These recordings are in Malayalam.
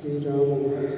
श्रीरामोवाच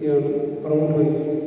તે પ્રમોટ હોય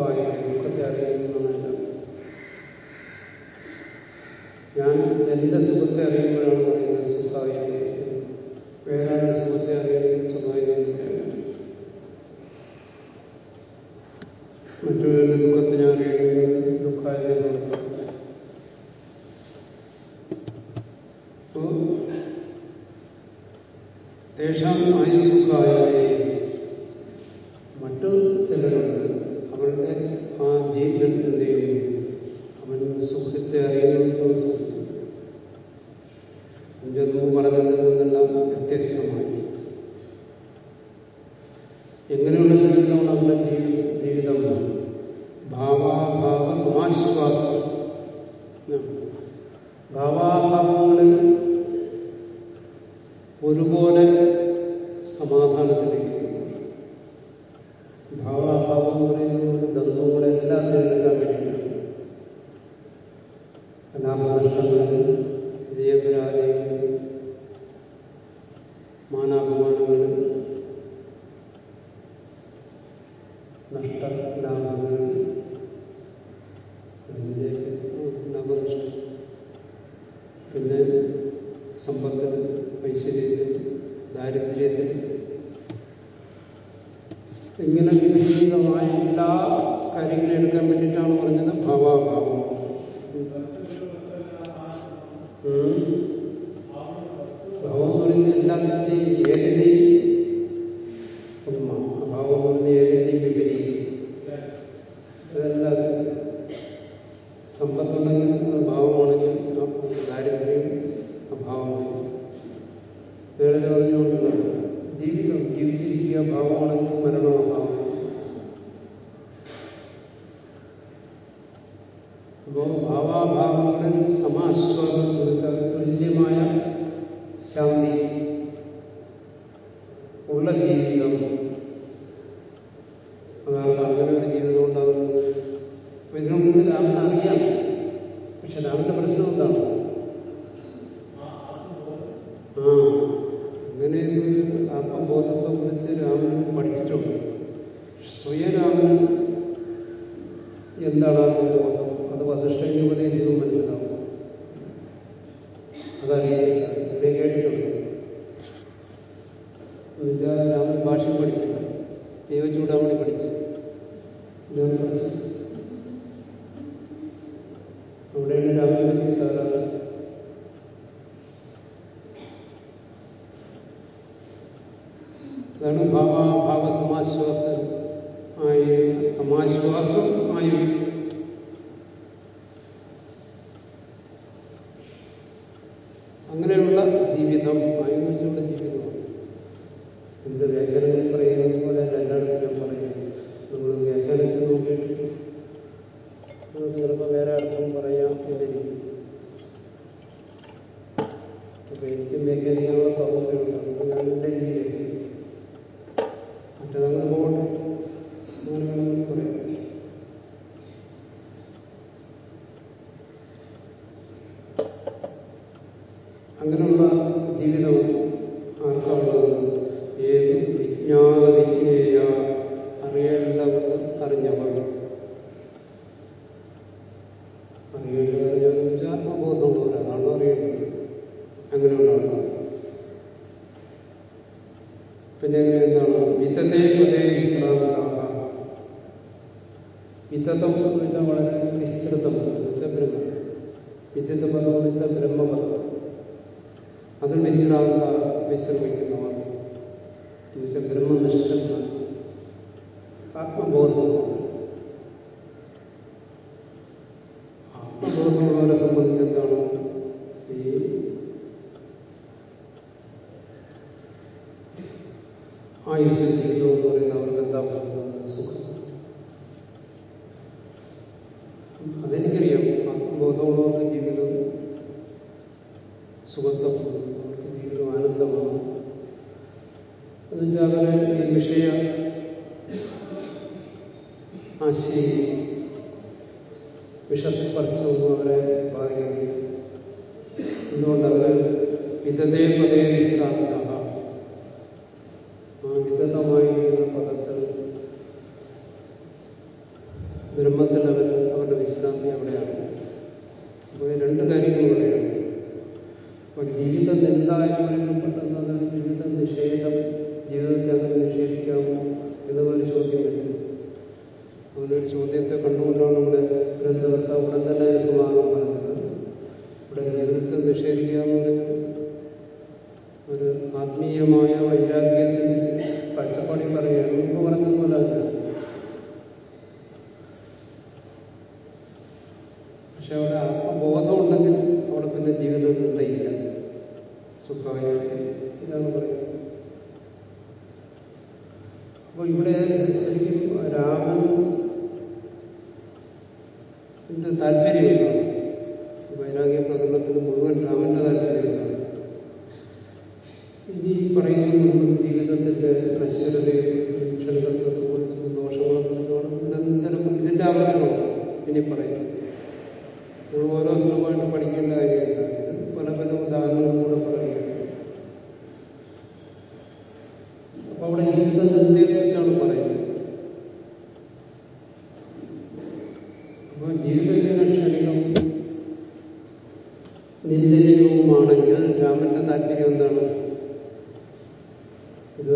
ദുഃഖായ ദുഃഖത്തെ അറിയുന്നതാണ് ഞാൻ എന്റെ സുഖത്തെ അറിയുമ്പോഴാണ് പറയുന്നത് സുഖായ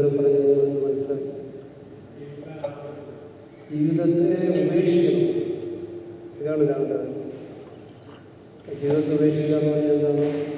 ഇവിടെ പറഞ്ഞിരിക്കുന്നത് മനസ്സിലാക്കി. ജീവിതത്തെ ഉപേക്ഷിക്കണം ഇതാണ് രാവിലെ ജീവിതത്തെ ഉപേക്ഷിക്കുക എന്ന് പറഞ്ഞാൽ എന്താണ്?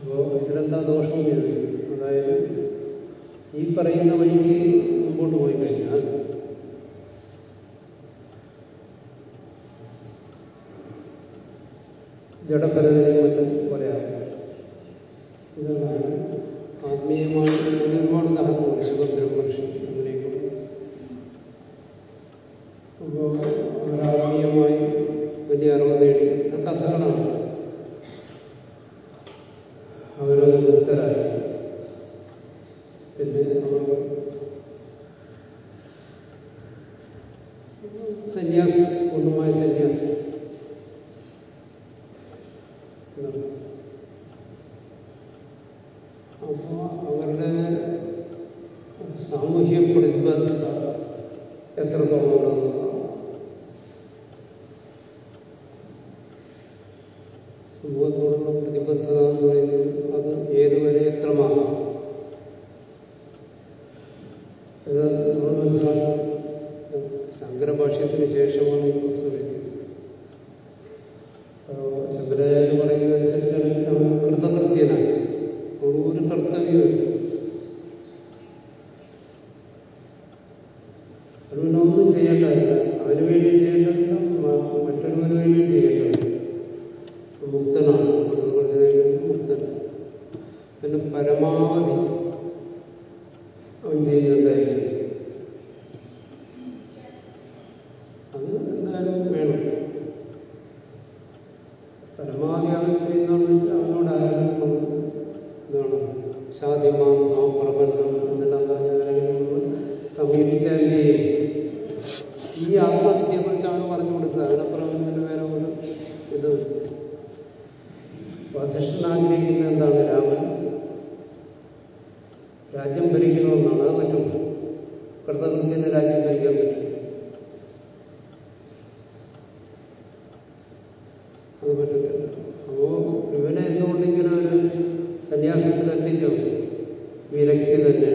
അപ്പോൾ ഇതിലെന്താ ദോഷമെന്ന് ചോദിക്കും. അതായത് ഈ പറയുന്ന വഴിക്ക് മുമ്പോട്ട് പോയി കഴിഞ്ഞാൽ ജഡപരതയും അത് പറ്റത്തില്ല അപ്പോ ഇവനെ എന്തുകൊണ്ട് ഇങ്ങനെ ഒരു സന്യാസത്തിൽ എത്തിച്ചു വിരക്തി തന്നെ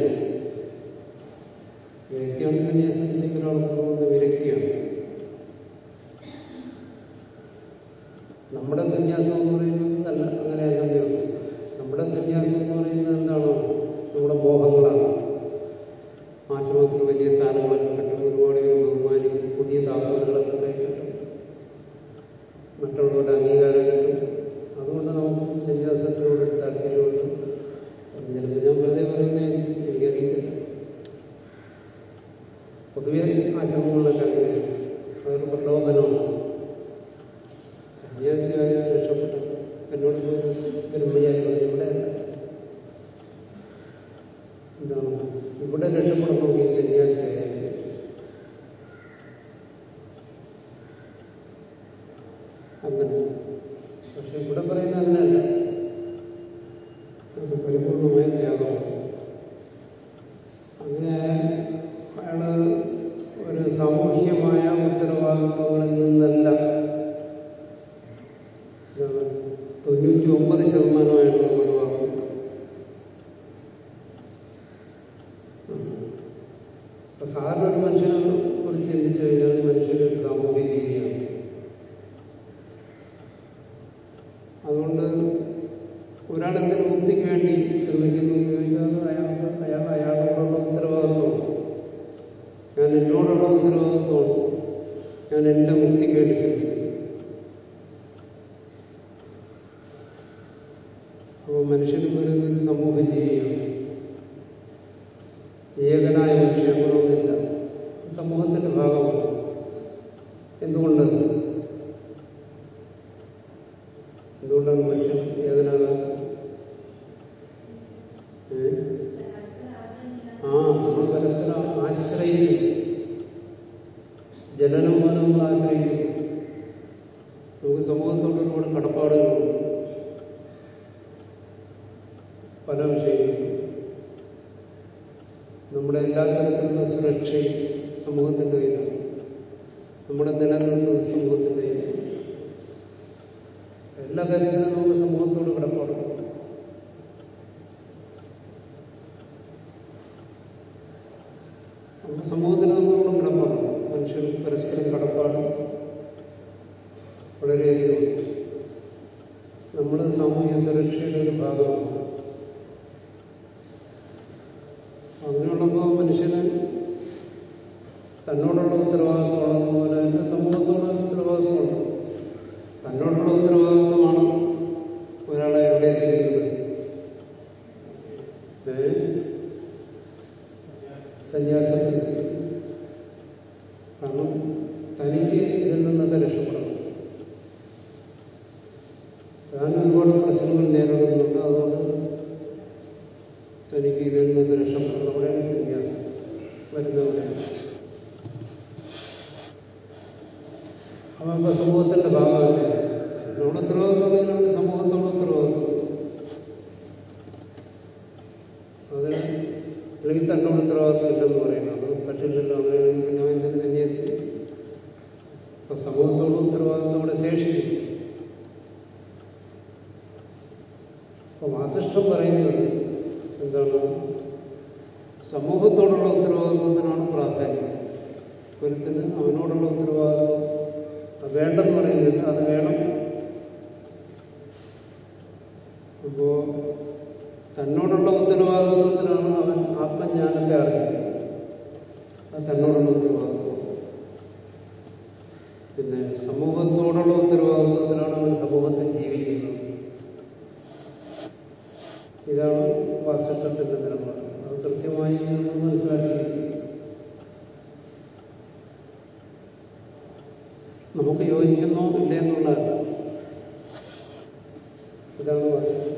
ആശ്രയിക്കും ജനനം പോലെ നമ്മൾ ആശ്രയിക്കും നമുക്ക് സമൂഹത്തോട് ഒരുപാട് കടപ്പാടുകളുണ്ട്. പല വിഷയങ്ങളും. നമ്മുടെ എല്ലാ തരത്തിലുള്ള സുരക്ഷയും സമൂഹത്തിന്റെ ഇതാണ് വാസ്തുത്വത്തിന്റെ നിലപാട്. അത് കൃത്യമായി നമ്മൾ നമുക്ക് യോജിക്കുന്നോ ഇല്ല എന്നുള്ളതല്ല. ഇതാണ് വാസ്തു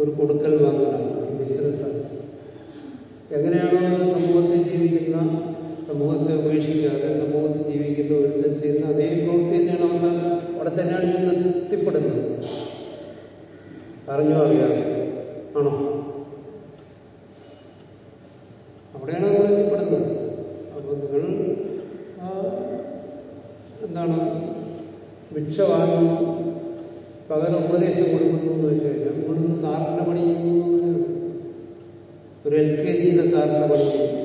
ഒരു കൊടുക്കൽ വാങ്ങലാണ് ഒരു ബിസിനസ്സാണ് എങ്ങനെയാണോ സമൂഹത്തിൽ ജീവിക്കുന്ന സമൂഹത്തെ ഉപേക്ഷിക്കാതെ സമൂഹത്തിൽ ജീവിക്കുന്ന ഒരുത്തം ചെയ്യുന്ന അതേ പ്രവൃത്തി തന്നെയാണ് അവസാനം അവിടെ തന്നെയാണ് ഞാൻ നിർത്തിപ്പെടുന്നത്. അറിഞ്ഞോ അറിയാതെ? ആണോ? അവിടെയാണ് നമ്മൾ നിർത്തിപ്പെടുന്നത്. അപ്പൊ നിങ്ങൾ എന്താണ് ഭിക്ഷ വാങ്ങുന്നു പകരം ഉപദേശം കൊടുക്കും എൽ കെ ജിയിലെ പഠിച്ചു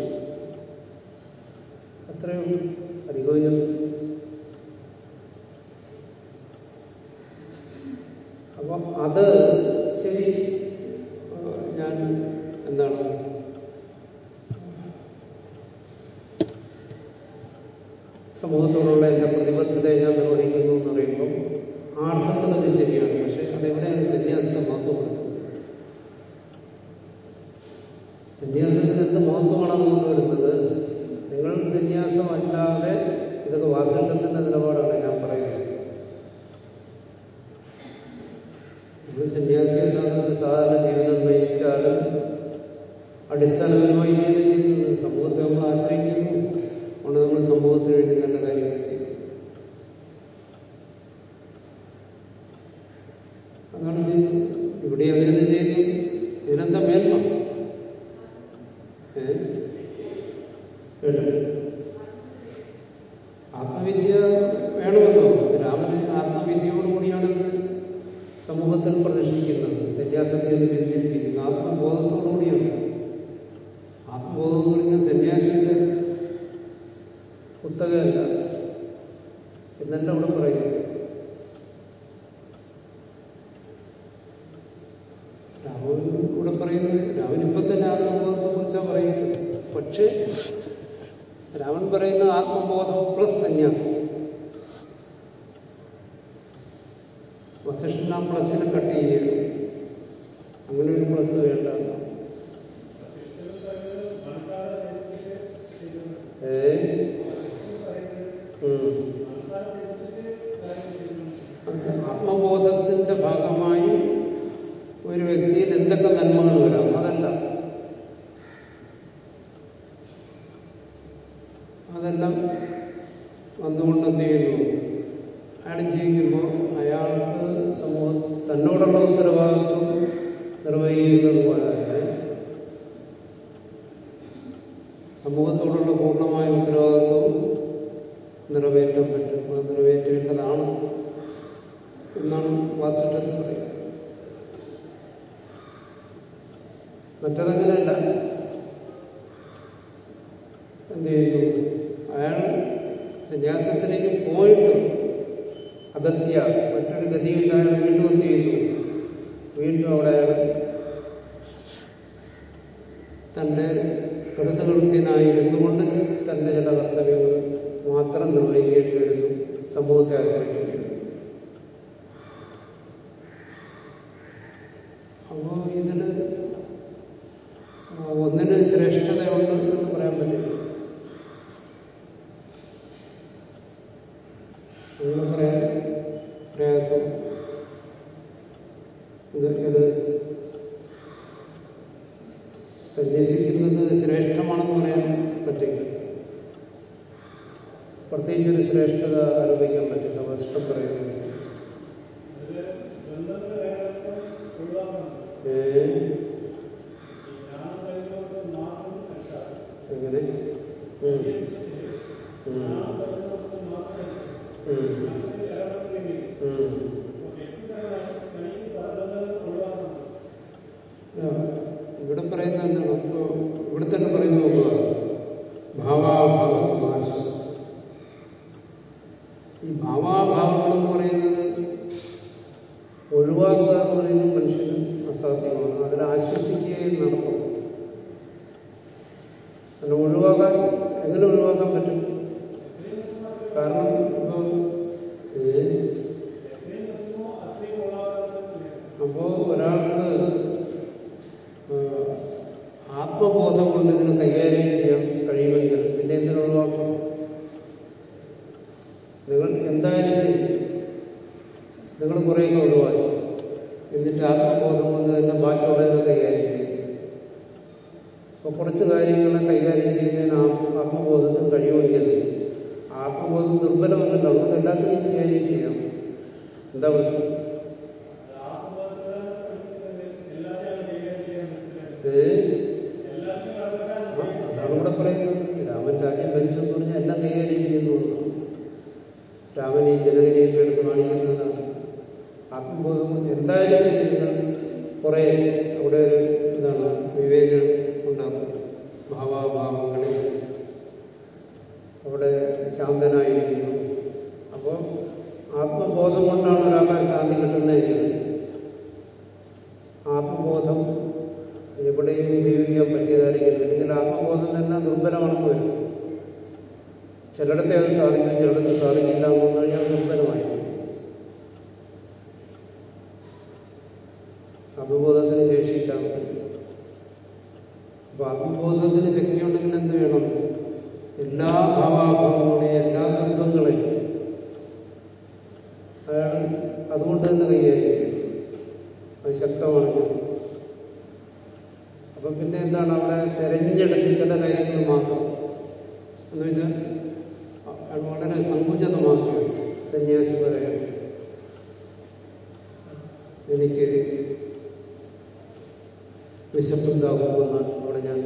വിശപ്പുണ്ടാകുമെന്നാണ് അവിടെ ഞാൻ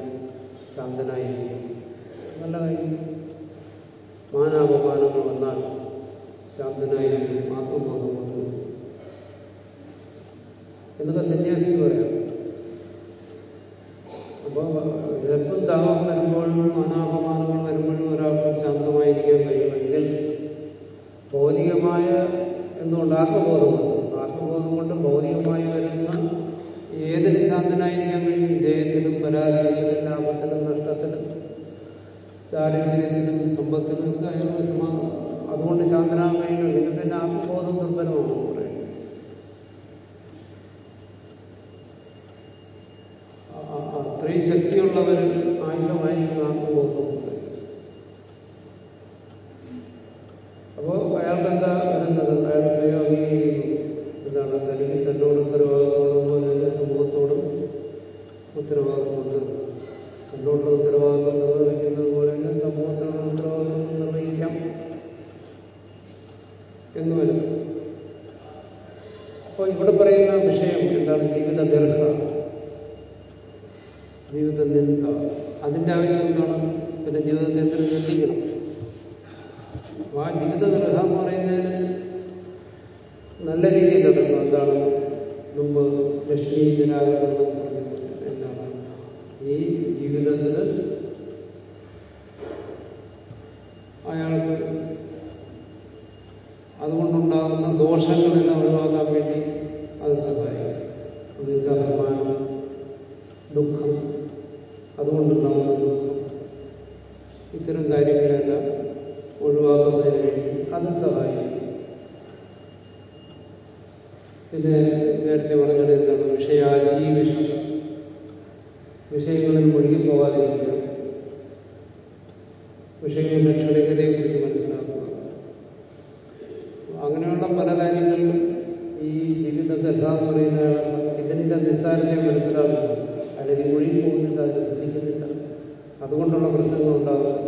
ശാന്തനായിരിക്കും. നല്ല കാര്യം. മാനാപമാനങ്ങൾ വന്നാൽ ശാന്തനായിരിക്കും. ആത്മബോധം കൊണ്ട് എന്നൊക്കെ സന്യാസി പറയാം. അപ്പോൾ വിശപ്പും ദാഹം വരുമ്പോഴും മാനാപമാനങ്ങൾ വരുമ്പോഴും ഒരാൾക്ക് ശാന്തമായിരിക്കാൻ കഴിയുമെങ്കിൽ ഭൗതികമായ എന്നുകൊണ്ട് ആത്മബോധമുണ്ട് ഭക്തന് എന്തായാലും സമാ അതുകൊണ്ട് ശാന്തനാകാൻ കഴിയണം തന്നെ ആത്മബോധം നിർത്തണം അങ്ങനെയുള്ള പല കാര്യങ്ങളിലും ഈ ജീവിതകഥ എന്ന് പറയുന്നതാണ് ഇതിന്റെ നിസ്സാരത്തെ മനസ്സിലാക്കുന്നു. അല്ലെങ്കിൽ ഒഴുകി പോകുന്നില്ല അതിനെ ശ്രദ്ധിക്കുന്നില്ല. അതുകൊണ്ടുള്ള പ്രശ്നങ്ങൾ ഉണ്ടാകുന്നു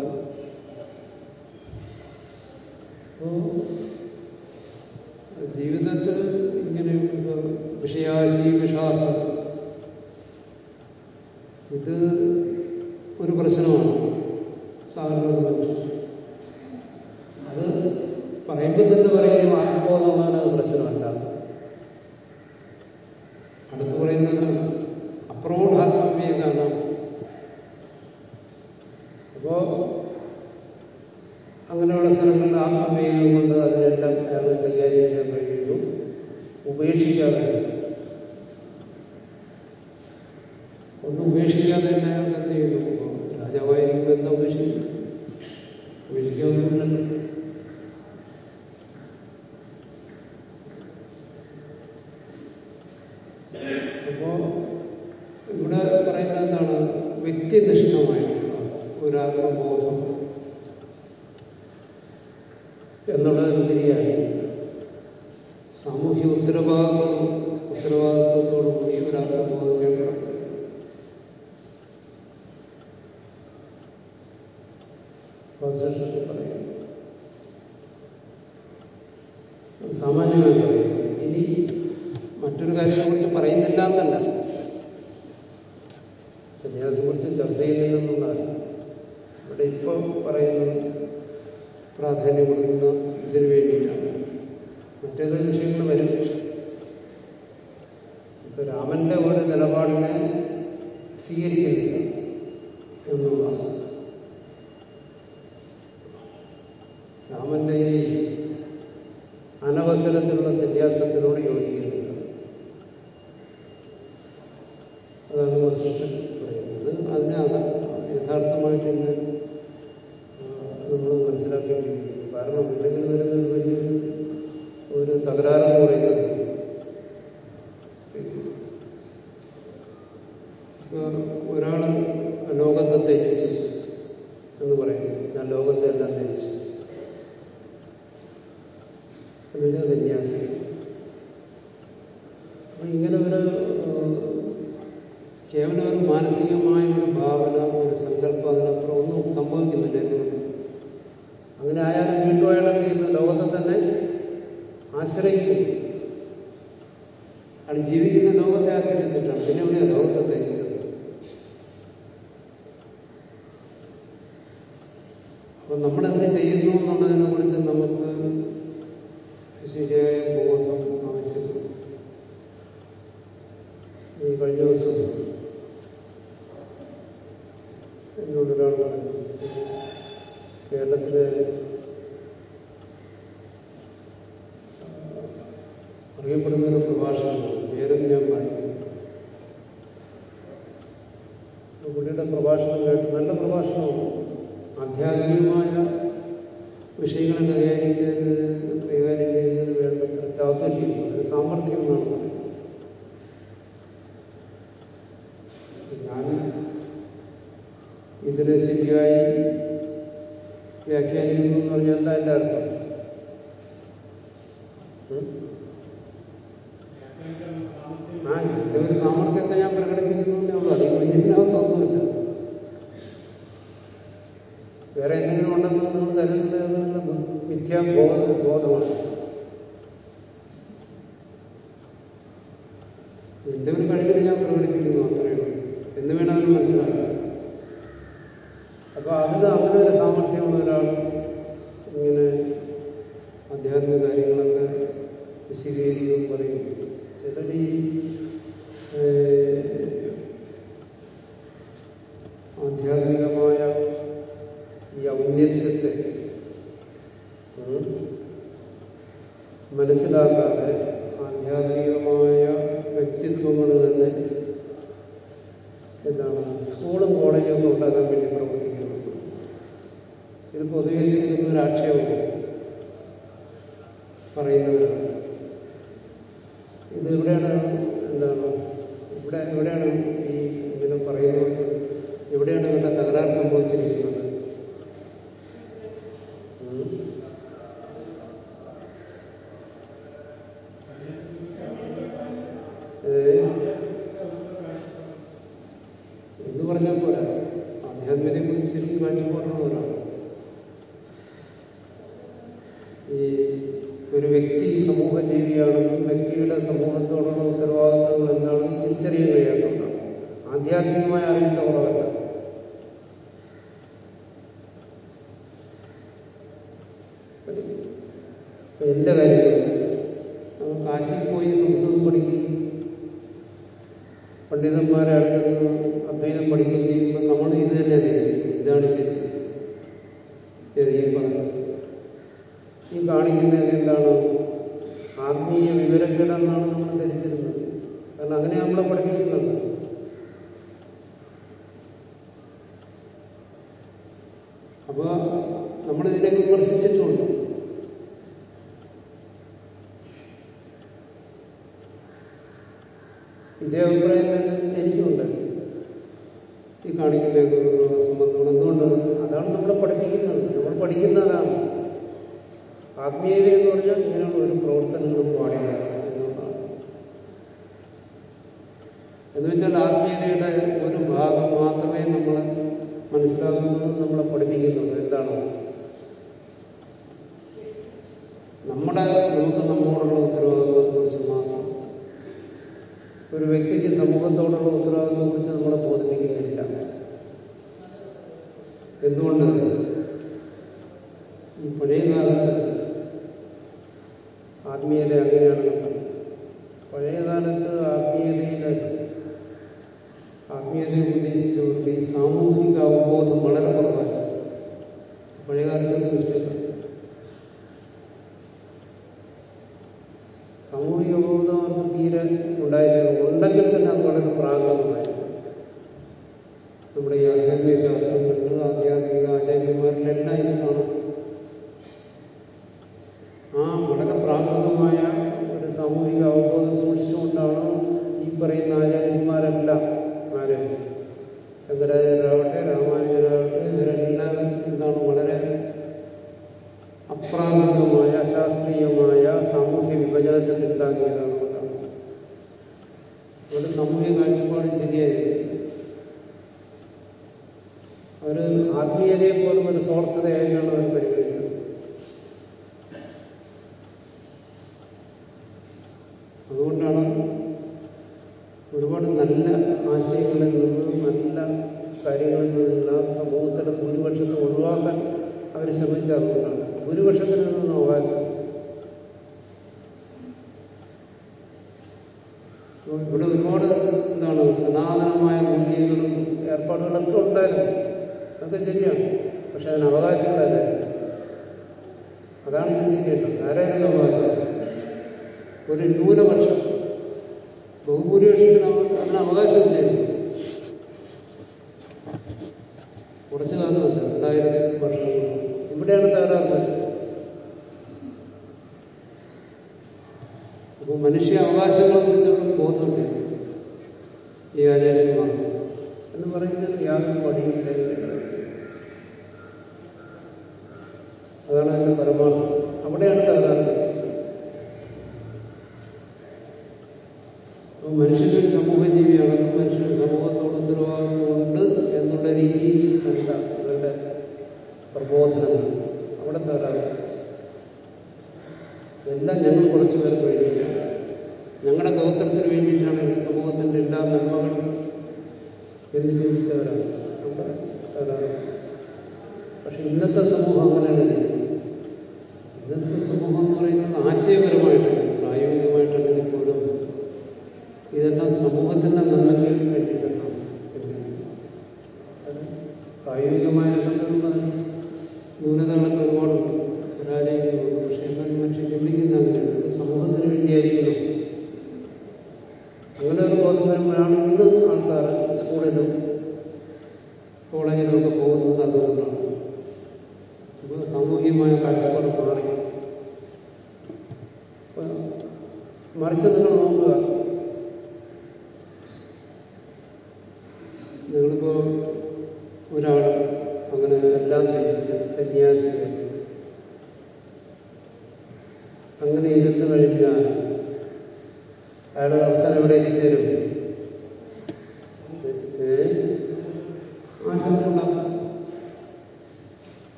അതാണ് അതിന്റെ പരമാർത്ഥം അവിടെയാണ്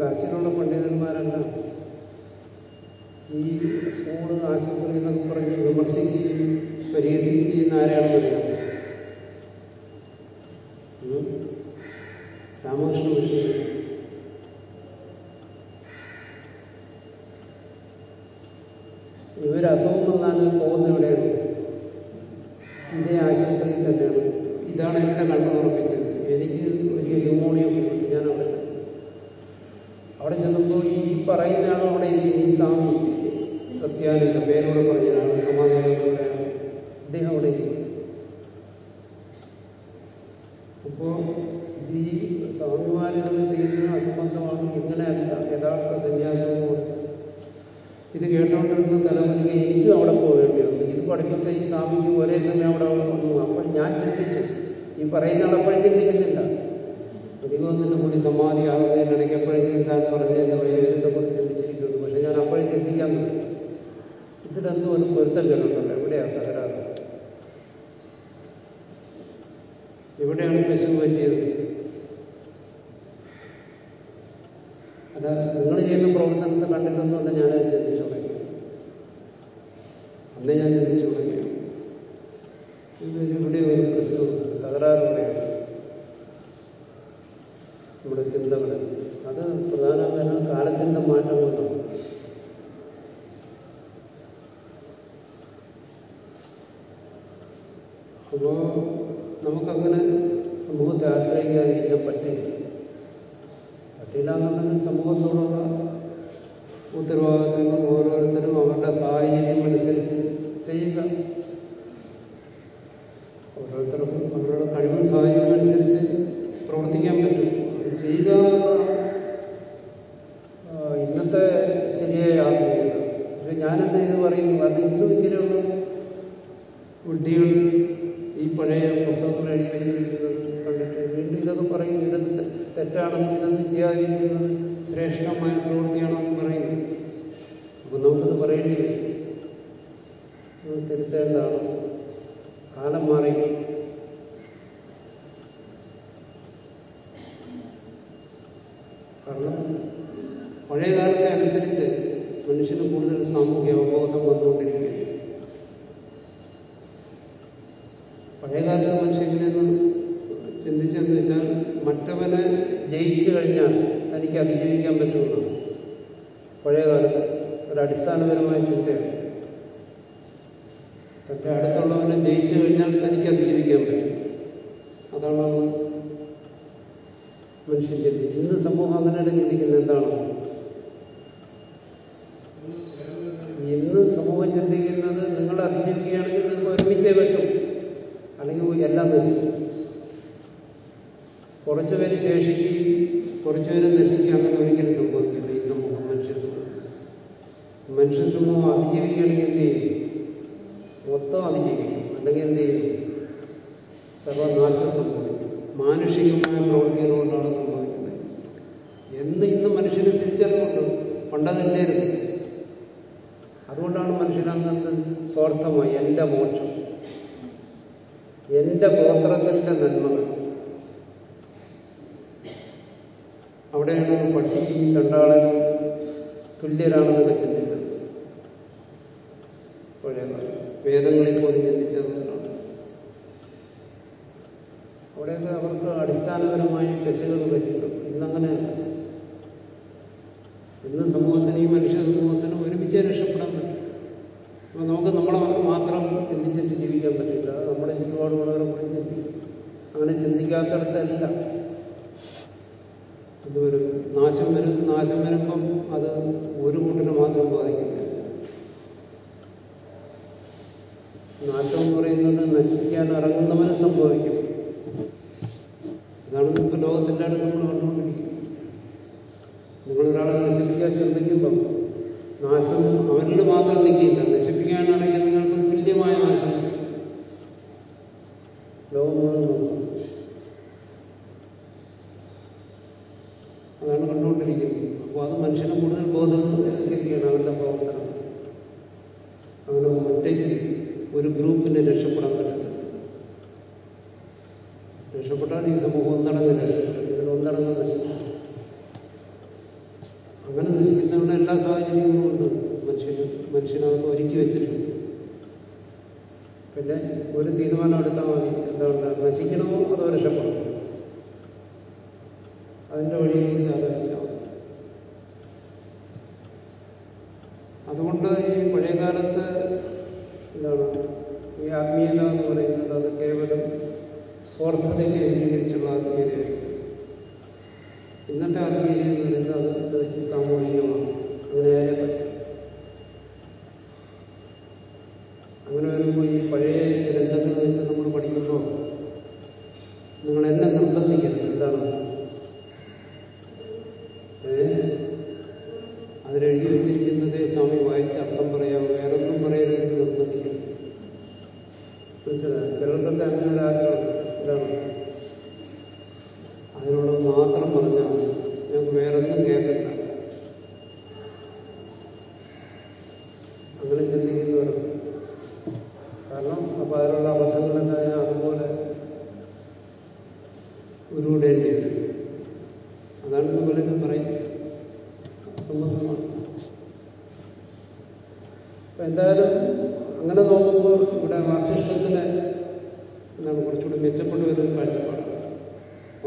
കാശിലുള്ള പണ്ഡിതന്മാരല്ല ഈ സ്കൂൾ ആശുപത്രി എന്നൊക്കെ പറഞ്ഞ് വിമർശിക്കുകയും പരിഹസിക്കുകയും ആരെയാണെന്നറിയാം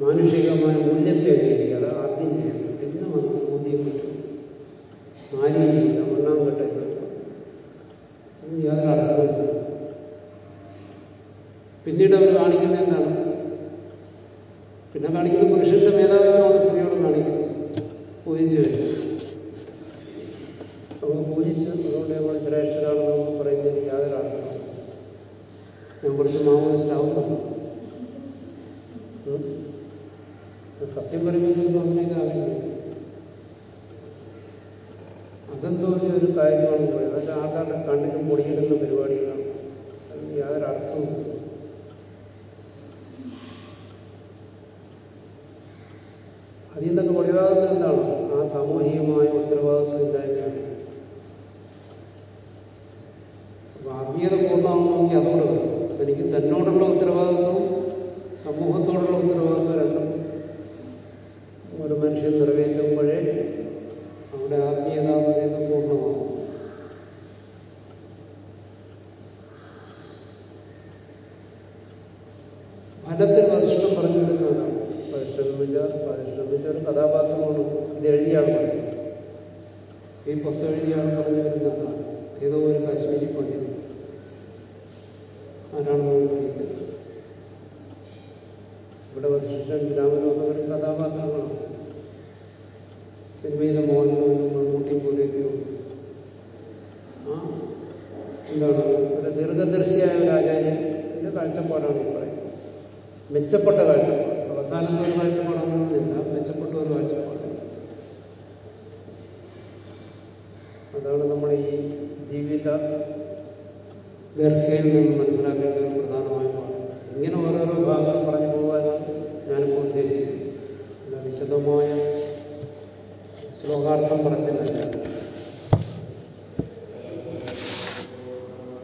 മാനുഷികമായ മൂല്യത്തെ അംഗീകരിക്കുക അത് ആദ്യം ചെയ്യണം. പിന്നെ നമുക്ക് ബോധ്യം പറ്റും. നാല് ഒന്നാം ഘട്ടം യാതൊരു അർത്ഥവും പിന്നീട് അവർ കാണിക്കുന്ന എന്താണ്? പിന്നെ കാണിക്കുന്ന പുരുഷന്റെ മേധാ